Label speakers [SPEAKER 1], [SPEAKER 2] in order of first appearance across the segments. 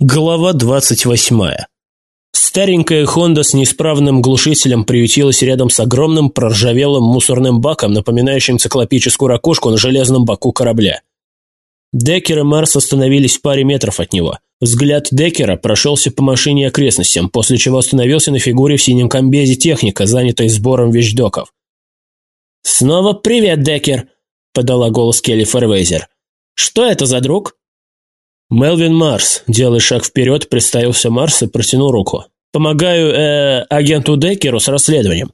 [SPEAKER 1] Глава 28. Старенькая «Хонда» с неисправным глушителем приютилась рядом с огромным проржавелым мусорным баком, напоминающим циклопическую ракушку на железном боку корабля. Деккер и Марс остановились в паре метров от него. Взгляд Деккера прошелся по машине и окрестностям, после чего остановился на фигуре в синем комбезе техника, занятой сбором вещдоков. «Снова привет, Деккер!» – подала голос Келли Фервейзер. «Что это за друг?»
[SPEAKER 2] «Мелвин Марс», делая шаг вперед, представился Марс и протянул руку. «Помогаю, э, агенту Деккеру с расследованием».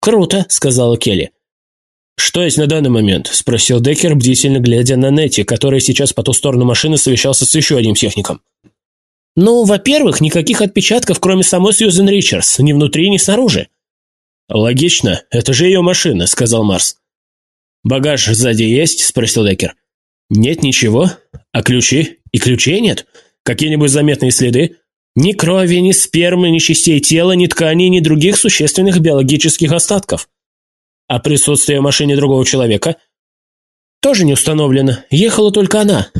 [SPEAKER 1] «Круто», — сказала Келли.
[SPEAKER 2] «Что есть на данный момент?» – спросил Деккер, бдительно глядя на Нетти, который сейчас по ту сторону машины совещался с еще одним техником.
[SPEAKER 1] «Ну, во-первых, никаких отпечатков, кроме самой Сьюзен Ричардс, ни внутри, ни снаружи».
[SPEAKER 2] «Логично, это же ее машина», – сказал Марс. «Багаж сзади есть?» – спросил Деккер. «Нет ничего. А ключи? И ключей нет? Какие-нибудь заметные следы? Ни крови, ни спермы, ни частей тела, ни тканей, ни других существенных биологических остатков. А присутствие в машине другого человека?
[SPEAKER 1] Тоже не установлено. Ехала только она.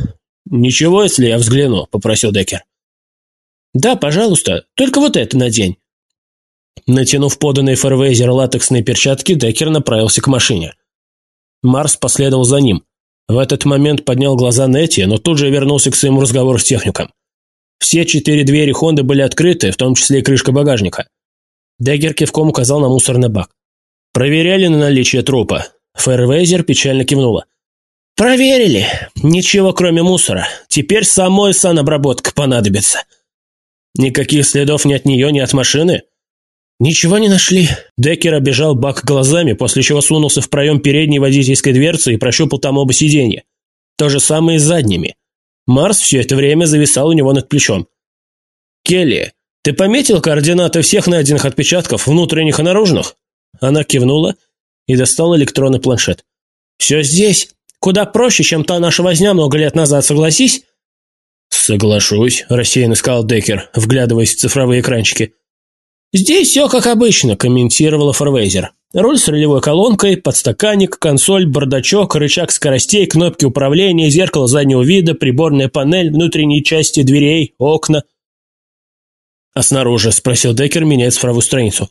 [SPEAKER 2] Ничего, если я взгляну, попросил Деккер.
[SPEAKER 1] Да, пожалуйста. Только вот это надень.
[SPEAKER 2] Натянув поданные Фэрвейзер латексные перчатки, Деккер направился к машине. Марс последовал за ним. В этот момент поднял глаза Нетти, но тут же вернулся к своему разговору с техником. Все четыре двери Хонды были открыты, в том числе и крышка багажника. Деккер кивком указал на мусорный бак. «Проверяли на наличие трупа?» Фэрвейзер печально кивнула.
[SPEAKER 1] «Проверили. Ничего, кроме мусора. Теперь самой санобработка понадобится».
[SPEAKER 2] «Никаких следов ни от нее, ни от машины?»
[SPEAKER 1] «Ничего не нашли».
[SPEAKER 2] Деккер обежал бак глазами, после чего сунулся в проем передней водительской дверцы и прощупал там оба сиденья. То же самое и с задними. Марс все это время зависал у него над плечом. «Келли, ты пометил координаты всех найденных отпечатков, внутренних и наружных?» Она кивнула и достала электронный планшет.
[SPEAKER 1] «Все здесь. Куда проще, чем та наша возня много лет назад, согласись?»
[SPEAKER 2] «Соглашусь», – рассеянно сказал Деккер, вглядываясь в цифровые экранчики.
[SPEAKER 1] «Здесь все как обычно», – комментировала Форвейзер. «Руль с рулевой колонкой, подстаканник, консоль, бардачок, рычаг скоростей, кнопки управления, зеркало заднего вида, приборная панель, внутренние части дверей, окна».
[SPEAKER 2] «А снаружи?» – спросил Деккер, меняя цифровую страницу.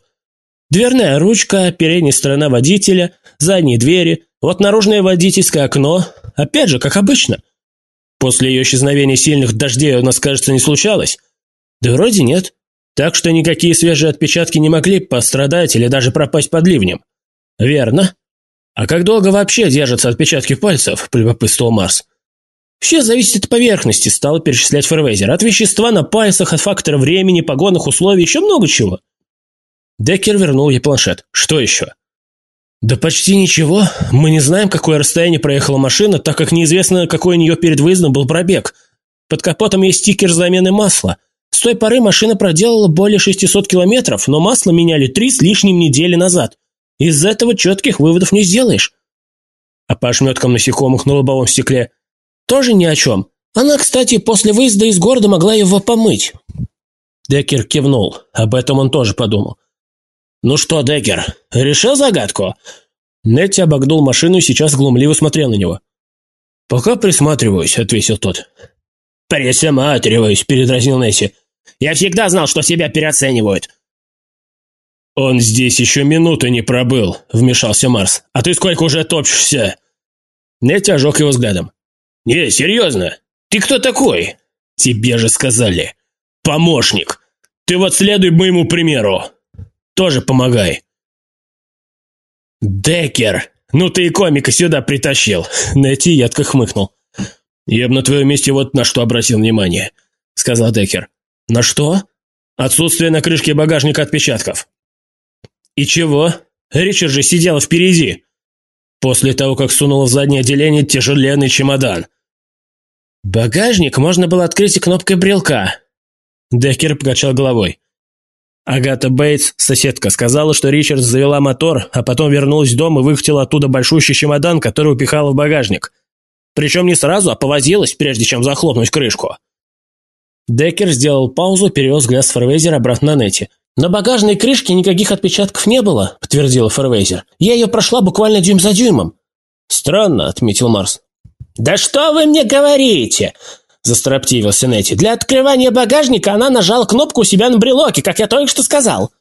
[SPEAKER 1] «Дверная ручка, передняя сторона водителя, задние двери, вот наружное водительское окно. Опять же, как обычно».
[SPEAKER 2] «После ее исчезновения сильных дождей у нас, кажется, не случалось?»
[SPEAKER 1] «Да вроде нет».
[SPEAKER 2] Так что никакие свежие отпечатки не могли пострадать или даже пропасть под ливнем.
[SPEAKER 1] Верно.
[SPEAKER 2] А как долго вообще держатся отпечатки пальцев, полюбопытствовал Марс.
[SPEAKER 1] Все зависит от поверхности, стал перечислять Фервейзер. От вещества на пальцах, от фактора времени, погодных условий, еще много чего.
[SPEAKER 2] Деккер вернул ей планшет. Что еще?
[SPEAKER 1] Да почти ничего. Мы не знаем, какое расстояние проехала машина, так как неизвестно, какой у нее перед выездом был пробег. Под капотом есть стикер замены масла. С той поры машина проделала более 600 километров, но масло меняли три с лишним недели назад. Из этого четких выводов не сделаешь.
[SPEAKER 2] А по ошметкам насекомых на лобовом стекле?
[SPEAKER 1] Тоже ни о чем. Она, кстати, после выезда из города могла его помыть.
[SPEAKER 2] Деккер кивнул. Об этом он тоже подумал.
[SPEAKER 1] «Ну что, Деккер, решил загадку?»
[SPEAKER 2] Нетти обогнул машину и сейчас глумливо смотрел на него.
[SPEAKER 1] «Пока присматриваюсь», — ответил тот.
[SPEAKER 2] «Присматриваюсь», — передразнил Несси. «Я всегда знал, что себя переоценивают».
[SPEAKER 1] «Он здесь еще минуты не пробыл», — вмешался Марс. «А ты сколько уже топчешься?»
[SPEAKER 2] Нетти ожег его взглядом.
[SPEAKER 1] «Не, серьезно? Ты кто такой?»
[SPEAKER 2] «Тебе же сказали.
[SPEAKER 1] Помощник. Ты вот следуй моему примеру. Тоже помогай».
[SPEAKER 2] «Деккер, ну ты и комика сюда притащил!» Нетти едко хмыкнул. «Я бы на твоем месте вот на что обратил внимание», — сказал Деккер.
[SPEAKER 1] «На что?»
[SPEAKER 2] «Отсутствие на крышке багажника отпечатков».
[SPEAKER 1] «И чего? Ричард же сидела впереди».
[SPEAKER 2] После того, как сунула в заднее отделение тяжеленный чемодан.
[SPEAKER 1] «Багажник можно было открыть кнопкой брелка».
[SPEAKER 2] Деккер покачал головой. Агата Бейтс, соседка, сказала, что Ричард завела мотор, а потом вернулась в дом и выхватила оттуда большущий чемодан, который упихала в багажник. Причем не сразу, а повозилась, прежде чем захлопнуть крышку.
[SPEAKER 1] Деккер сделал паузу, перевел взгляд с Фервейзера обратно на Нетти. «На багажной крышке никаких отпечатков не было», — подтвердила Фервейзер. «Я ее прошла буквально дюйм за дюймом».
[SPEAKER 2] «Странно», — отметил Марс.
[SPEAKER 1] «Да что вы мне говорите?» — застроптивился Нетти. «Для открывания багажника она нажала кнопку у себя на брелоке, как я только что сказал».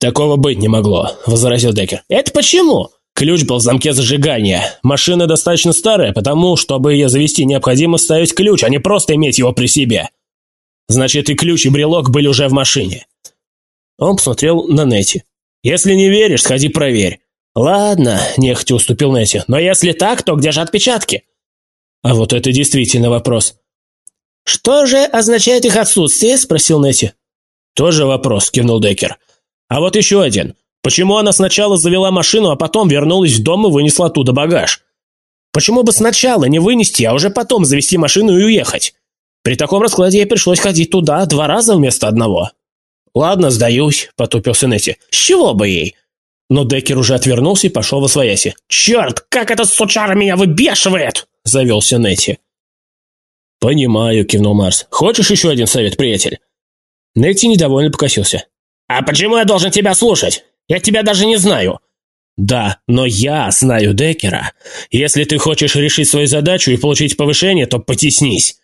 [SPEAKER 2] «Такого быть не могло», — возразил Деккер.
[SPEAKER 1] «Это почему?»
[SPEAKER 2] Ключ был в замке зажигания. Машина достаточно старая, потому, чтобы ее завести, необходимо ставить ключ, а не просто иметь его при себе. Значит, и ключ, и брелок были уже в машине. Он посмотрел на Нетти. «Если не веришь, сходи проверь».
[SPEAKER 1] «Ладно», – нехотя уступил Нетти. «Но если так, то где же отпечатки?»
[SPEAKER 2] А вот это действительно вопрос.
[SPEAKER 1] «Что же означает их отсутствие?» – спросил Нетти.
[SPEAKER 2] «Тоже вопрос», – кивнул Деккер. «А вот еще один. Почему она сначала завела машину, а потом вернулась в дом и вынесла оттуда багаж?
[SPEAKER 1] Почему бы сначала не вынести, а уже потом завести машину и уехать? При таком раскладе ей пришлось ходить туда два раза вместо одного.
[SPEAKER 2] «Ладно, сдаюсь», – потупился Нетти.
[SPEAKER 1] «С чего бы ей?»
[SPEAKER 2] Но Деккер уже отвернулся и пошел во свояси.
[SPEAKER 1] «Черт, как этот сучара меня выбешивает!» – завелся Нетти.
[SPEAKER 2] «Понимаю», – кивнул Марс. «Хочешь еще один совет, приятель?»
[SPEAKER 1] Нетти недовольно покосился. «А почему я должен тебя слушать? Я тебя даже не знаю».
[SPEAKER 2] «Да, но я знаю Деккера. Если ты хочешь решить свою задачу и получить повышение, то потеснись.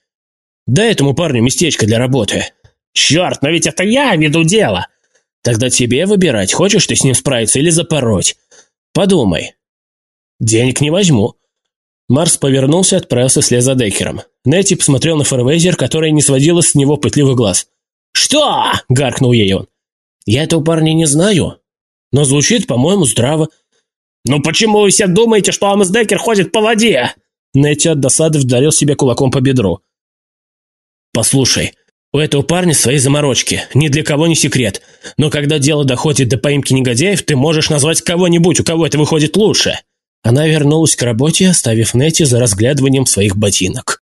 [SPEAKER 2] Дай этому парню местечко для работы».
[SPEAKER 1] «Черт, но ведь это я веду дело!»
[SPEAKER 2] «Тогда тебе выбирать, хочешь ты с ним справиться или запороть. Подумай». «Денег не возьму». Марс повернулся и отправился вслед за Деккером. Нетти посмотрел на Фарвейзер, которая не сводила с него пытливых глаз.
[SPEAKER 1] «Что?» – гаркнул ей он.
[SPEAKER 2] «Я этого парня не знаю, но звучит, по-моему, здраво».
[SPEAKER 1] «Ну почему вы все думаете, что Алмаз Деккер ходит по воде?»
[SPEAKER 2] Нетти от досады вдарил себе кулаком по бедру. «Послушай, у этого парня свои заморочки, ни для кого не секрет. Но когда дело доходит до поимки негодяев, ты можешь назвать кого-нибудь, у кого это выходит лучше». Она вернулась к работе, оставив Нетти за разглядыванием своих ботинок.